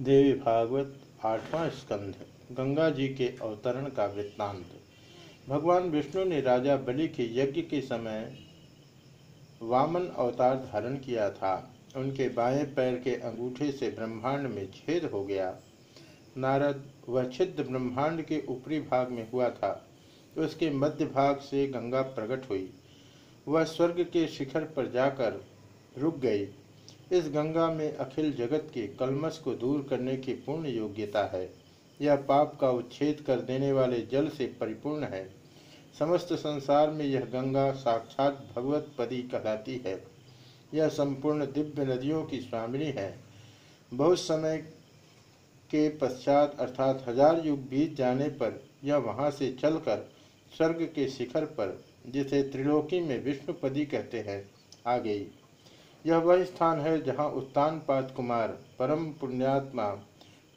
देवी भागवत आठवां स्कंध, गंगा जी के अवतरण का वृत्तांत। भगवान विष्णु ने राजा बलि के यज्ञ के समय वामन अवतार धारण किया था। उनके बाएँ पैर के अंगूठे से ब्रह्मांड में छेद हो गया। नारद वह छिद्र ब्रह्मांड के ऊपरी भाग में हुआ था। उसके मध्य भाग से गंगा प्रकट हुई। वह स्वर्ग के शिखर पर जाकर रुक गई। इस गंगा में अखिल जगत के कलमस को दूर करने की पूर्ण योग्यता है। यह पाप का उच्छेद कर देने वाले जल से परिपूर्ण है। समस्त संसार में यह गंगा साक्षात भगवत पदी कहलाती है। यह संपूर्ण दिव्य नदियों की स्वामिनी है। बहुत समय के पश्चात अर्थात हज़ार युग बीत जाने पर यह वहाँ से चलकर स्वर्ग के शिखर पर, जिसे त्रिलोकी में विष्णुपदी कहते हैं, आ गई। यह वह स्थान है जहाँ उत्तानपाद कुमार परम पुण्यात्मा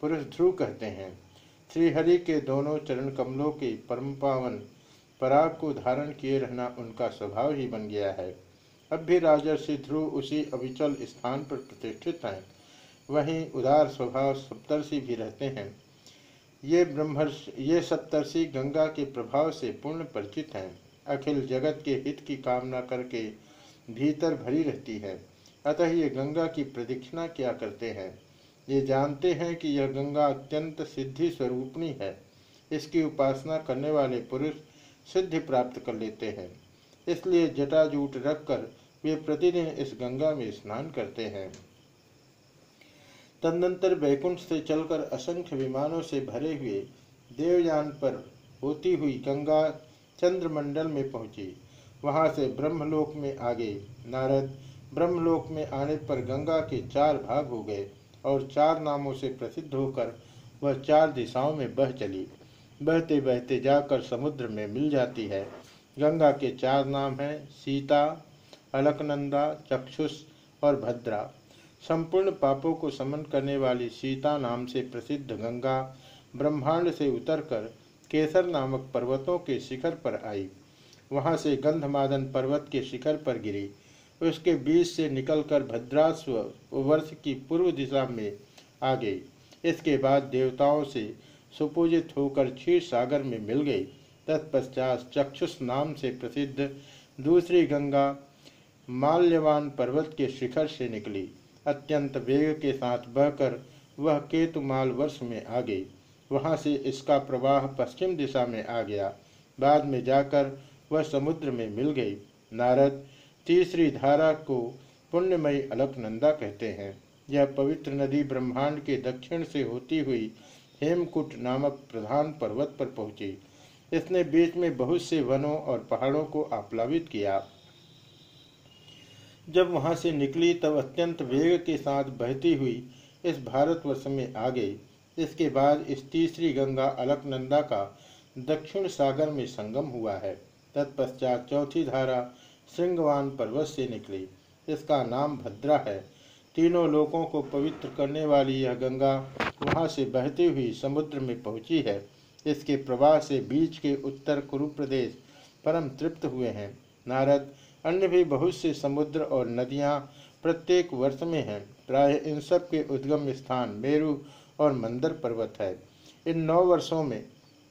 पुरुष ध्रुव कहते हैं। श्रीहरि के दोनों चरण कमलों के परम पावन पराग को धारण किए रहना उनका स्वभाव ही बन गया है। अब भी राजर्षि ध्रुव उसी अविचल स्थान पर प्रतिष्ठित हैं। वहीं उदार स्वभाव सप्तर्षि भी रहते हैं। ये ब्रह्मर्ष, ये सप्तर्षि गंगा के प्रभाव से पूर्ण परिचित हैं। अखिल जगत के हित की कामना करके भीतर भरी रहती है। अतः ये गंगा की प्रदक्षिणा क्या करते हैं? ये जानते हैं कि यह गंगा अत्यंत सिद्धि स्वरूपणी है। इसकी उपासना करने वाले पुरुष सिद्धि प्राप्त कर लेते हैं। इसलिए जटाजूट रखकर वे प्रतिदिन इस गंगा में स्नान करते हैं। तदनंतर बैकुंठ से चलकर असंख्य विमानों से भरे हुए देवयान पर होती हुई गंगा चंद्रमंडल में पहुँची। वहाँ से ब्रह्मलोक में आगे नारद ब्रह्मलोक में आने पर गंगा के चार भाग हो गए और चार नामों से प्रसिद्ध होकर वह चार दिशाओं में बह चली। बहते बहते जाकर समुद्र में मिल जाती है। गंगा के चार नाम हैं सीता, अलकनंदा, चक्षुष और भद्रा। संपूर्ण पापों को समन करने वाली सीता नाम से प्रसिद्ध गंगा ब्रह्मांड से उतरकर केसर नामक पर्वतों के शिखर पर आई। वहाँ से गंधमादन पर्वत के शिखर पर गिरी। उसके बीच से निकलकर भद्रास्व वर्ष की पूर्व दिशा में आ गई। इसके बाद देवताओं से सुपूजित होकर क्षीर सागर में मिल गई। तत्पश्चात चक्षुष नाम से प्रसिद्ध दूसरी गंगा माल्यवान पर्वत के शिखर से निकली। अत्यंत वेग के साथ बहकर वह केतुमाल वर्ष में आ गई। वहाँ से इसका प्रवाह पश्चिम दिशा में आ गया। बाद में जाकर वह समुद्र में मिल गई। नारद तीसरी धारा को पुण्यमयी अलकनंदा कहते हैं। यह पवित्र नदी ब्रह्मांड के दक्षिण से होती हुई हेमकुट नामक प्रधान पर्वत पर पहुँची। इसने बीच में बहुत से वनों और पहाड़ों को आप्लावित किया। जब वहाँ से निकली, तब अत्यंत वेग के साथ बहती हुई इस भारतवर्ष में आ गई। इसके बाद इस तीसरी गंगा अलकनंदा का दक्षिण सागर में संगम हुआ है। तत्पश्चात चौथी धारा श्रृंगवान पर्वत से निकली। इसका नाम भद्रा है। तीनों लोकों को पवित्र करने वाली यह गंगा वहाँ से बहती हुई समुद्र में पहुँची है। इसके प्रवाह से बीच के उत्तर कुरु प्रदेश परम तृप्त हुए हैं। नारद, अन्य भी बहुत से समुद्र और नदियाँ प्रत्येक वर्ष में हैं। प्राय इन सब के उद्गम स्थान मेरु और मंदर पर्वत है। इन नौ वर्षों में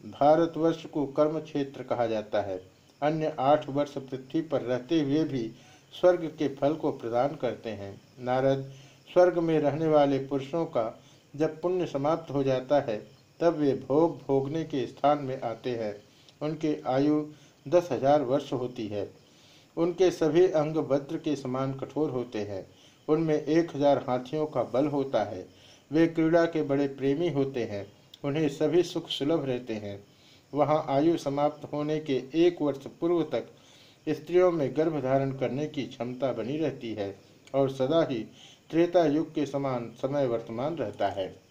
भारतवर्ष को कर्म क्षेत्र कहा जाता है। अन्य आठ वर्ष पृथ्वी पर रहते हुए भी स्वर्ग के फल को प्रदान करते हैं। नारद, स्वर्ग में रहने वाले पुरुषों का जब पुण्य समाप्त हो जाता है, तब वे भोग भोगने के स्थान में आते हैं। उनकी आयु दस हज़ार वर्ष होती है। उनके सभी अंग वज्र के समान कठोर होते हैं। उनमें एक हज़ार हाथियों का बल होता है। वे क्रीड़ा के बड़े प्रेमी होते हैं। उन्हें सभी सुख सुलभ रहते हैं। वहाँ आयु समाप्त होने के एक वर्ष पूर्व तक स्त्रियों में गर्भ धारण करने की क्षमता बनी रहती है और सदा ही त्रेता युग के समान समय वर्तमान रहता है।